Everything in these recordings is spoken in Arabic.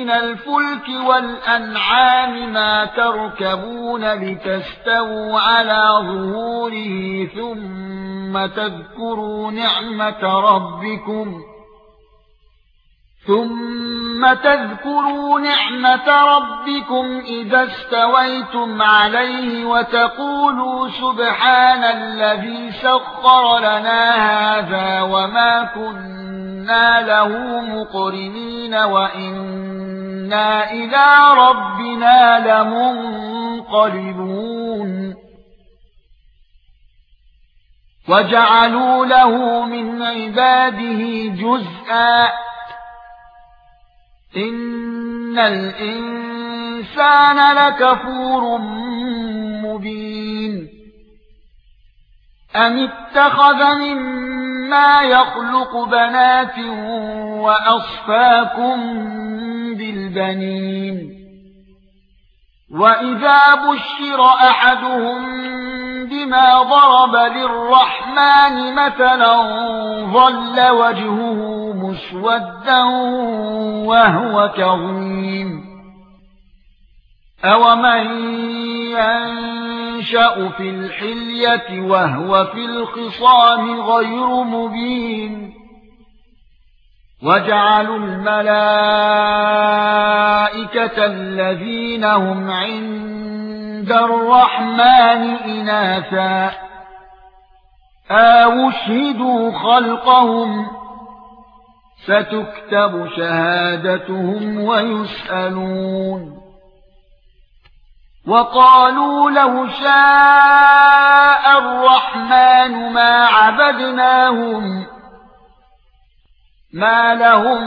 من الفلك والأنعام ما تركبون لتستووا على ظهوره ثم تذكروا نعمة ربكم ثُمَّ تَذْكُرُوا نِعْمَةَ رَبِّكُمْ إِذَا اسْتَوَيْتُمْ عَلَيْهِ وَتَقُولُوا سُبْحَانَ الَّذِي سَخَّرَ لَنَا هَذَا وَمَا كُنَّا لَهُ مُقْرِنِينَ وَإِنَّا إِلَى رَبِّنَا لَمُنقَلِبُونَ وَجَعَلُوا لَهُ مِنْ عِبَادِهِ جُزْءًا ان الانسان لكفور مبين ام اتخذ مما يخلق بنات وأصفاكم بالبنين. وإذا بشر أحدهم بما ضرب للرحمن مثلا ظل وجهه مسودا وهو كظيم. أَوَمَن يَنشَأُ فِي الْحِلْيَةِ وَهُوَ فِي الْخِصَامِ غَيْرُ مُبِينٍ. وَجَعَلُوا الْمَلَائِكَةَ الَّذِينَ هُمْ عِندَ الرَّحْمَنِ إِنَاثًا. أَوْ شَهِدُوا خَلْقَهُمْ. ستكتب شهادتهم ويسألون. وقالوا لو شاء الرحمن ما عبدناهم ما لهم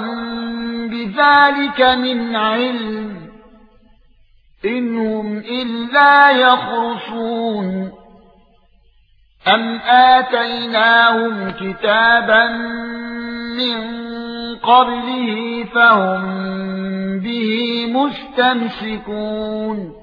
بذلك من علم إنهم إلا يخرصون. أم آتيناهم كتابا من قبله فهم به مستمسكون.